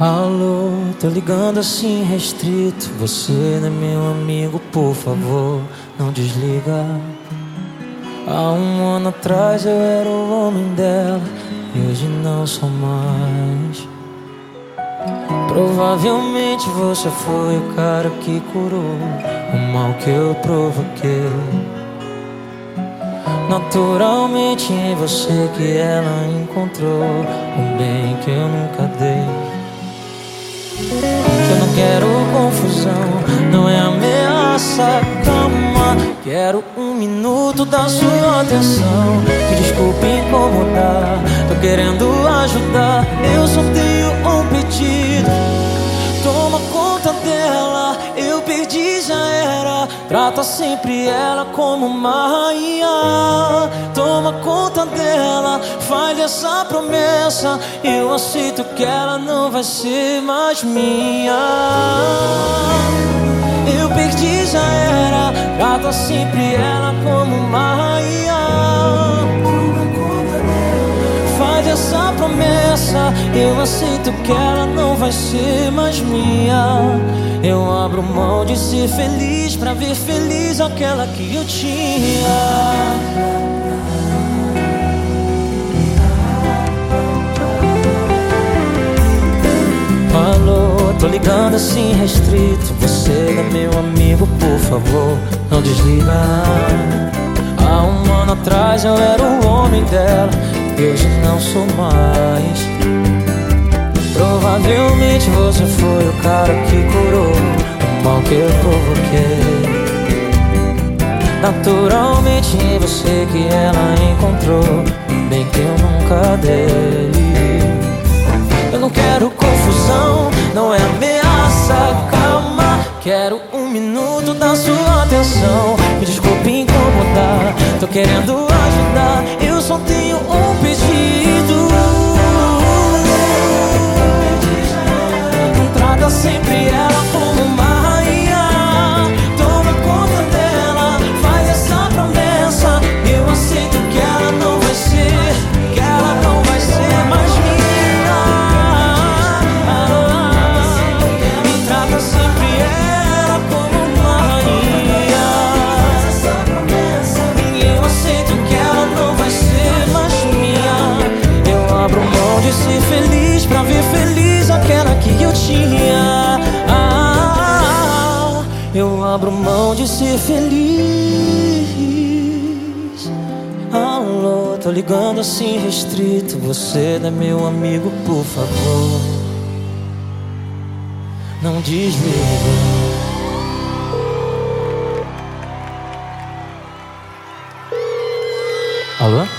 Alô, tô ligando assim restrito. Você não é meu amigo, por favor, não desliga. Há um ano atrás eu era o homem dela e hoje não sou mais. Provavelmente você foi o cara que curou o mal que eu provoquei. Naturalmente em você que ela encontrou um bem que eu nunca dei. Quero um minuto da sua atenção. Me desculpe incomodar, tô querendo ajudar. Eu só tenho um pedido. Toma conta dela, eu perdi, já era. Trata sempre ela como uma rainha. Toma conta dela, faz essa promessa. Eu aceito que ela não vai ser mais minha. Eu perdi, já era. Trata sempre ela como uma rainha. Faz essa promessa. Eu aceito que ela não vai ser mais minha. Eu abro mão de ser feliz pra ver feliz aquela que eu tinha. Tô ligando assim restrito. Você é meu amigo, por favor, não desliga. Há um ano atrás eu era o homem dela, e hoje não sou mais. Provavelmente você foi o cara que curou o mal que eu provoquei. Naturalmente você que ela encontrou, bem que eu nunca dei. Atenção. Me desculpe incomodar, tô querendo ajudar. Eu só tenho um pedido. Ser feliz. Alô, tô ligando assim restrito. Você é meu amigo, por favor. Não desliga. Alô?